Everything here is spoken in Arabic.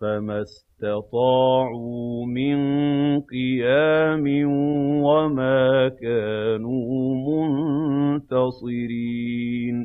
فَمَا اسْتَطَاعُوا مِن قِيَامٍ وَمَا كَانُوا مُنتَصِرِينَ